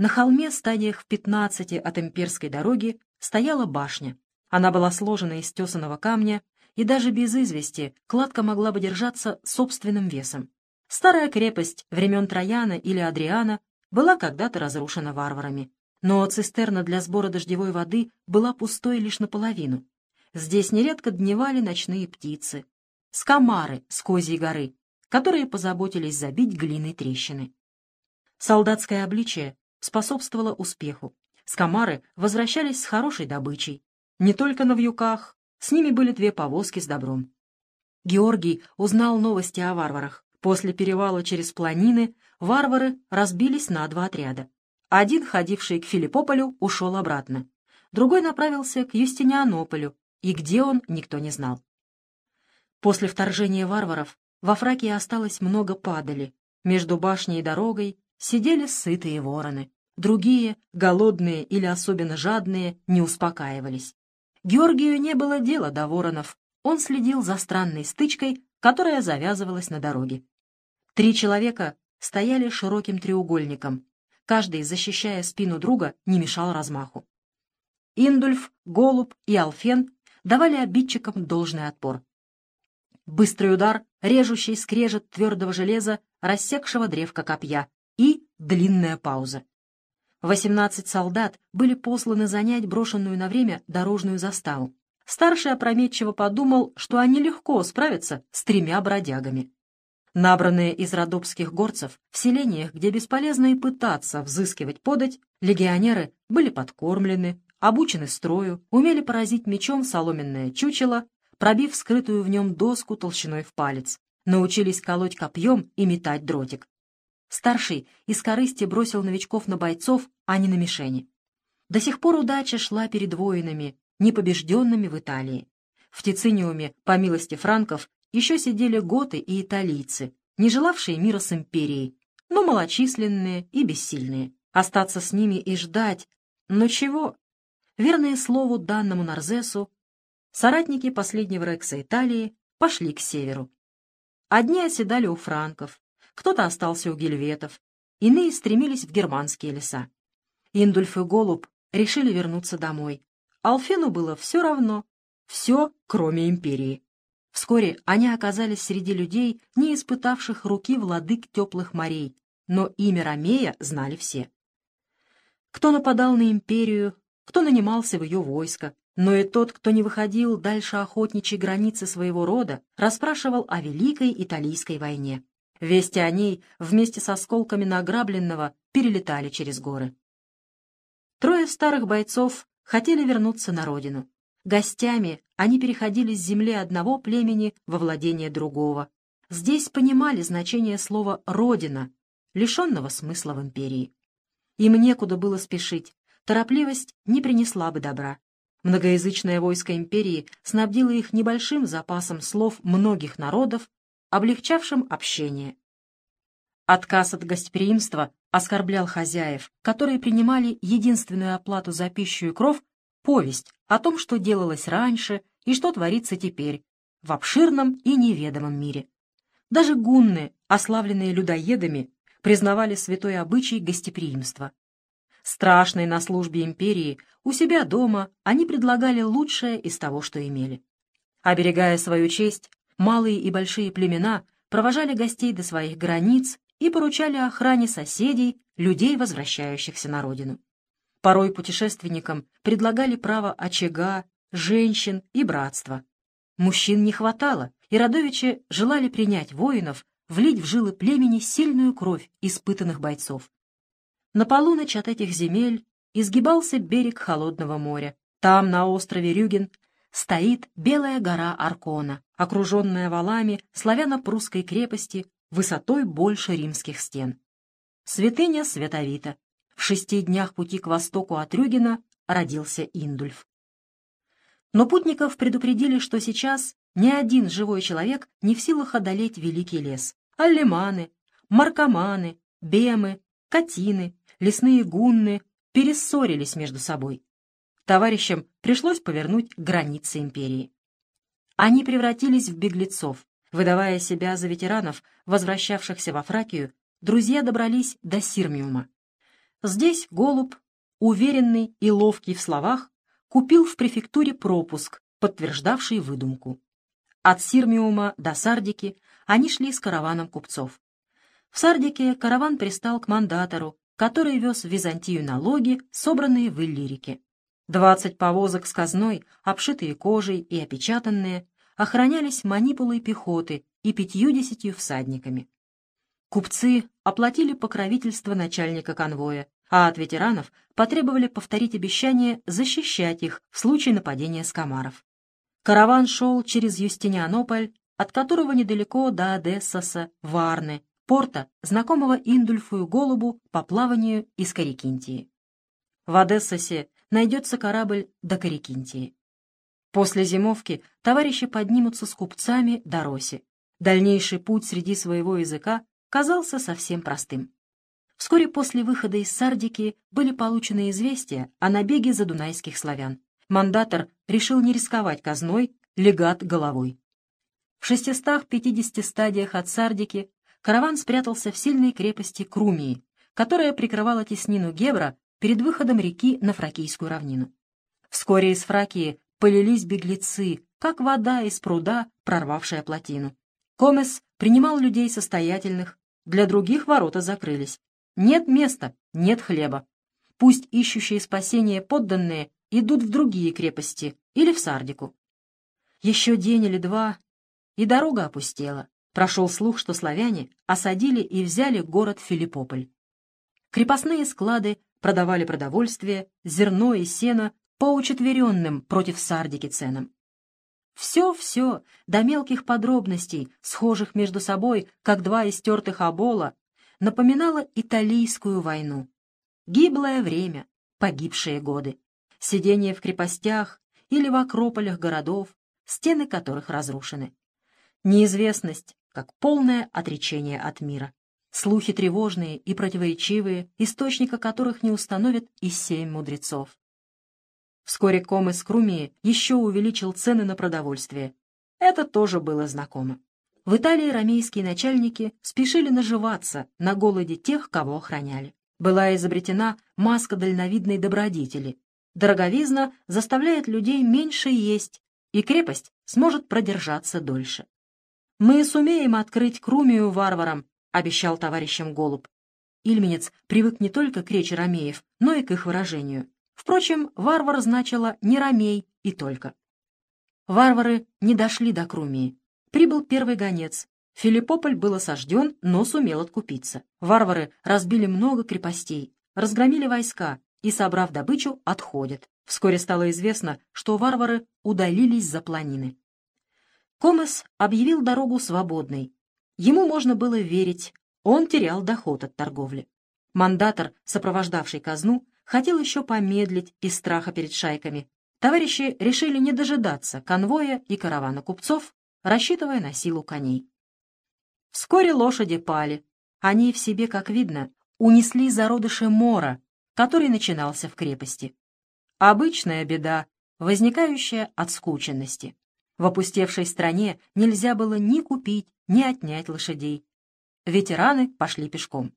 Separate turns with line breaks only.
На холме, стадиях в пятнадцати от имперской дороги, стояла башня. Она была сложена из тесаного камня, и даже без извести кладка могла бы держаться собственным весом. Старая крепость времен Трояна или Адриана была когда-то разрушена варварами. Но цистерна для сбора дождевой воды была пустой лишь наполовину. Здесь нередко дневали ночные птицы, скамары с Козьей горы, которые позаботились забить глиной трещины. Солдатское обличие способствовало успеху. Скамары возвращались с хорошей добычей. Не только на вьюках, с ними были две повозки с добром. Георгий узнал новости о варварах. После перевала через планины варвары разбились на два отряда. Один, ходивший к Филиппополю, ушел обратно. Другой направился к Юстинианополю, и где он, никто не знал. После вторжения варваров во Фракии осталось много падали. Между башней и дорогой сидели сытые вороны. Другие, голодные или особенно жадные, не успокаивались. Георгию не было дела до воронов. Он следил за странной стычкой, которая завязывалась на дороге. Три человека стояли широким треугольником, Каждый, защищая спину друга, не мешал размаху. Индульф, Голуб и Алфен давали обидчикам должный отпор. Быстрый удар, режущий скрежет твердого железа, рассекшего древко копья, длинная пауза. Восемнадцать солдат были посланы занять брошенную на время дорожную заставу. Старший опрометчиво подумал, что они легко справятся с тремя бродягами. Набранные из родопских горцев, в селениях, где бесполезно и пытаться взыскивать подать, легионеры были подкормлены, обучены строю, умели поразить мечом соломенное чучело, пробив скрытую в нем доску толщиной в палец, научились колоть копьем и метать дротик. Старший из корысти бросил новичков на бойцов, а не на мишени. До сих пор удача шла перед воинами, непобежденными в Италии. В Тициниуме, по милости франков, еще сидели готы и италийцы, не желавшие мира с империей, но малочисленные и бессильные. Остаться с ними и ждать, но чего? Верные слову данному Нарзесу, соратники последнего Рекса Италии пошли к северу. Одни оседали у франков, кто-то остался у гельветов, иные стремились в германские леса. Индульф и Голуб решили вернуться домой. Алфену было все равно, все, кроме империи. Вскоре они оказались среди людей, не испытавших руки владык теплых морей, но имя Ромея знали все. Кто нападал на империю, кто нанимался в ее войско, но и тот, кто не выходил дальше охотничьей границы своего рода, расспрашивал о Великой Италийской войне. Вести о ней вместе с осколками награбленного перелетали через горы. Трое старых бойцов хотели вернуться на родину. Гостями они переходили с земли одного племени во владение другого. Здесь понимали значение слова «родина», лишенного смысла в империи. Им некуда было спешить, торопливость не принесла бы добра. Многоязычное войско империи снабдило их небольшим запасом слов многих народов, облегчавшим общение. Отказ от гостеприимства оскорблял хозяев, которые принимали единственную оплату за пищу и кров повесть о том, что делалось раньше и что творится теперь в обширном и неведомом мире. Даже гунны, ославленные людоедами, признавали святой обычай гостеприимства. Страшной на службе империи, у себя дома они предлагали лучшее из того, что имели. Оберегая свою честь, малые и большие племена провожали гостей до своих границ и поручали охране соседей, людей, возвращающихся на родину. Порой путешественникам предлагали право очага, женщин и братства. Мужчин не хватало, и родовичи желали принять воинов, влить в жилы племени сильную кровь испытанных бойцов. На полуночь от этих земель изгибался берег холодного моря. Там, на острове Рюген, стоит белая гора Аркона, окруженная валами славяно-прусской крепости высотой больше римских стен. Святыня Световита, в шести днях пути к востоку от Рюгена родился Индульф. Но путников предупредили, что сейчас ни один живой человек не в силах одолеть великий лес. Аллеманы, маркоманы, бемы, катины, лесные гунны перессорились между собой. Товарищам пришлось повернуть к границе империи. Они превратились в беглецов. Выдавая себя за ветеранов, возвращавшихся во Фракию, друзья добрались до Сирмиума. Здесь Голуб, уверенный и ловкий в словах, купил в префектуре пропуск, подтверждавший выдумку. От Сирмиума до Сардики они шли с караваном купцов. В Сардике караван пристал к мандатору, который вез в Византию налоги, собранные в Иллирике. Двадцать повозок с казной, обшитые кожей и опечатанные, охранялись манипулой пехоты и пятьюдесятью всадниками. Купцы оплатили покровительство начальника конвоя, а от ветеранов потребовали повторить обещание защищать их в случае нападения скамаров. Караван шел через Юстинианополь, от которого недалеко до Одессоса, Варны, порта, знакомого Индульфу и Голубу по плаванию из Карикинтии. В Одессосе найдется корабль до Карикинтии. После зимовки товарищи поднимутся с купцами до Роси. Дальнейший путь среди своего языка казался совсем простым. Вскоре после выхода из Сардики были получены известия о набеге задунайских славян. Мандатор решил не рисковать казной, легат головой. В 650 стадиях от Сардики караван спрятался в сильной крепости Крумии, которая прикрывала теснину Гебра перед выходом реки на Фракийскую равнину. Вскоре из Фракии полились беглецы, как вода из пруда, прорвавшая плотину. Комес принимал людей состоятельных, для других ворота закрылись. Нет места, нет хлеба. Пусть ищущие спасения подданные идут в другие крепости или в Сардику. Еще день или два, и дорога опустела. Прошел слух, что славяне осадили и взяли город Филиппополь. Крепостные склады продавали продовольствие, зерно и сено по учетверенным против Сардики ценам. Все-все, до мелких подробностей, схожих между собой, как два истертых обола, напоминало Италийскую войну. Гиблое время, погибшие годы, сидение в крепостях или в акрополях городов, стены которых разрушены. Неизвестность, как полное отречение от мира. Слухи тревожные и противоречивые, источника которых не установят и семь мудрецов. Вскоре ком из Крумии еще увеличил цены на продовольствие. Это тоже было знакомо. В Италии ромейские начальники спешили наживаться на голоде тех, кого охраняли. Была изобретена маска дальновидной добродетели. Дороговизна заставляет людей меньше есть, и крепость сможет продержаться дольше. «Мы сумеем открыть Крумию варварам», — обещал товарищам Голуб. Ильменец привык не только к речи ромеев, но и к их выражению. Впрочем, варвар значило не ромей и только. Варвары не дошли до Крумии. Прибыл первый гонец. Филиппополь был осажден, но сумел откупиться. Варвары разбили много крепостей, разгромили войска и, собрав добычу, отходят. Вскоре стало известно, что варвары удалились за планины. Комес объявил дорогу свободной. Ему можно было верить, он терял доход от торговли. Мандатор, сопровождавший казну, хотел еще помедлить из страха перед шайками. Товарищи решили не дожидаться конвоя и каравана купцов, рассчитывая на силу коней. Вскоре лошади пали. Они в себе, как видно, унесли зародыши мора, который начинался в крепости. Обычная беда, возникающая от скученности. В опустевшей стране нельзя было ни купить, ни отнять лошадей. Ветераны пошли пешком.